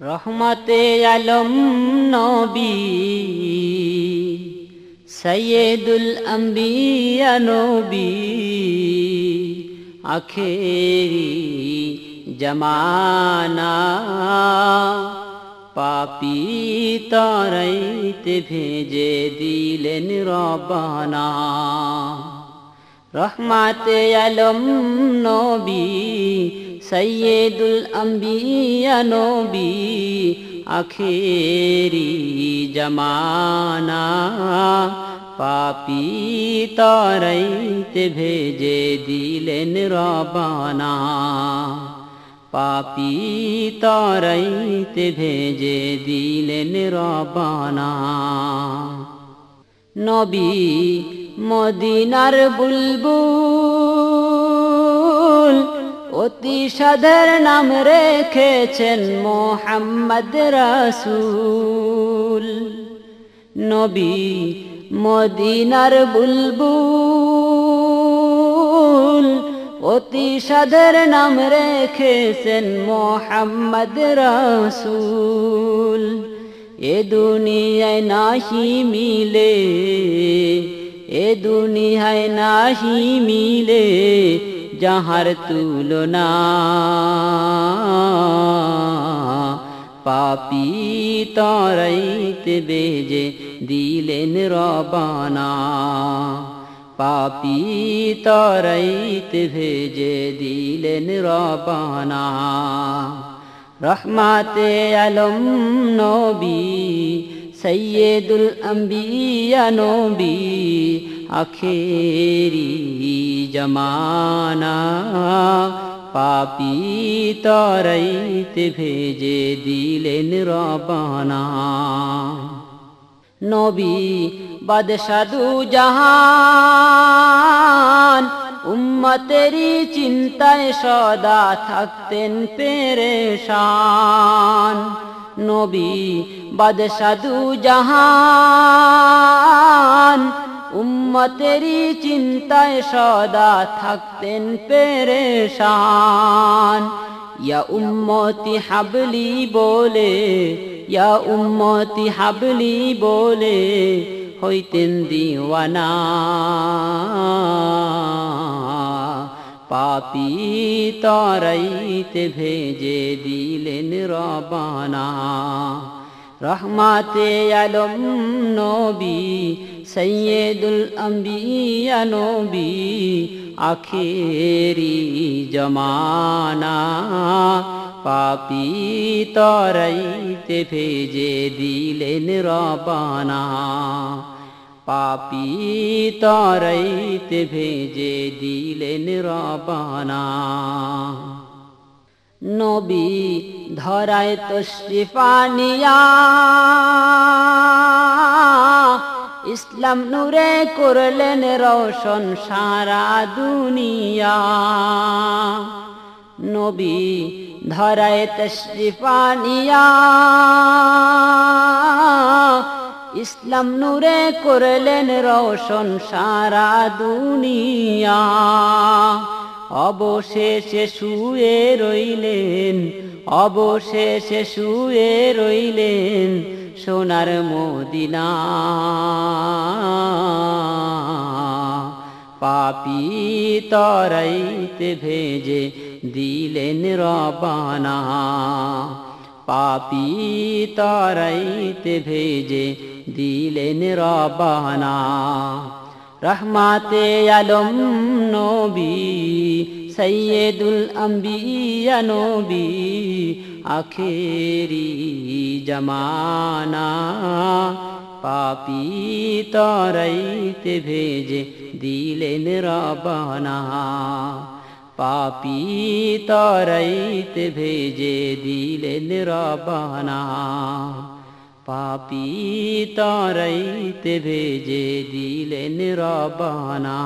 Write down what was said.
রহমতে আলম নবী সৈয়দুল আম্বিয়া নবী আখেরি জমানা পাপি তরাইতে ভেজে দিলেন রবানা। রহমাতে আলম নবী সৈয়দুল আম্বিয়া নবী আখেরি জমানা পাপি তরাইতে ভেজে দিলেন রবানা পাপি তরাইতে ভেজে দিলেন রবানা নবী মদিনার বুলবুল অতি সাধের নাম রেখেছেন মোহাম্মদ রাসুল। নবী মদিনার বুলবুল অতি সাধের নাম রেখেছেন মোহাম্মদ রাসুল। এ দুনিয়ায় নাহি মিলে এ দুনিয়ায় নাহি মিলে যাহার তুলনা। পাপি তরাইতে বেজে দিলেন রবানা। পাপি তরাইতে ভেজে দিলেন রবানা। রহমাতে আলম নবী সৈয়দুল আম্বিয়া নবী, আখেরি জমানা, পাপি তরাইতে ভেজে দিলেন রবানা। নবী বাদশাদু জাহান উম্মতেরি চিন্তায় সদা থাকতেন পেরেশান। নবী বাদশাদু জাহান। উম্মতেরি চিন্তায় সদা থাকতেন পেরেশান। ইয়া উম্মতি হাবলি বলে, ইয়া উম্মতি হাবলি বলে, হইতেন দিওয়ানা। পাপি তরাইতে ভেজে দিলেন রবানা। রহমাতে আলম নবী, সৈয়দুল আম্বিয়া নবী, আখেরি জমানা। পাপি তরাইতে ভেজে দিলেন রবানা। পাপি তরাইতে ভেজে দিলেন রবানা। নবী ধরায় তশরিফানিয়া ইসলাম নূরে করলেন রোশন সারা দুনিয়া। নবী ধরায় তশরিফানিয়া ইসলাম নূরে করলেন রোশন সারা দুনিয়া। অবশেষে শুয়ে রইলেন, অবশেষে শুয়ে রইলেন সোনার মদিনা। পাপি তরাইতে ভেজে দিলেন রবানা। পাপি তরাইতে ভেজে দিলেন রবানা রহমাতে আলম নবী, সৈয়দুল আম্বিয়া নবী, আখেরি জমানা। পাপি তরাইতে ভেজে দিলেন রবানা পাপি তরাইতে ভেজে দিলেন রবানা পাপি তরাইতে ভেজে দিলেন রবানা।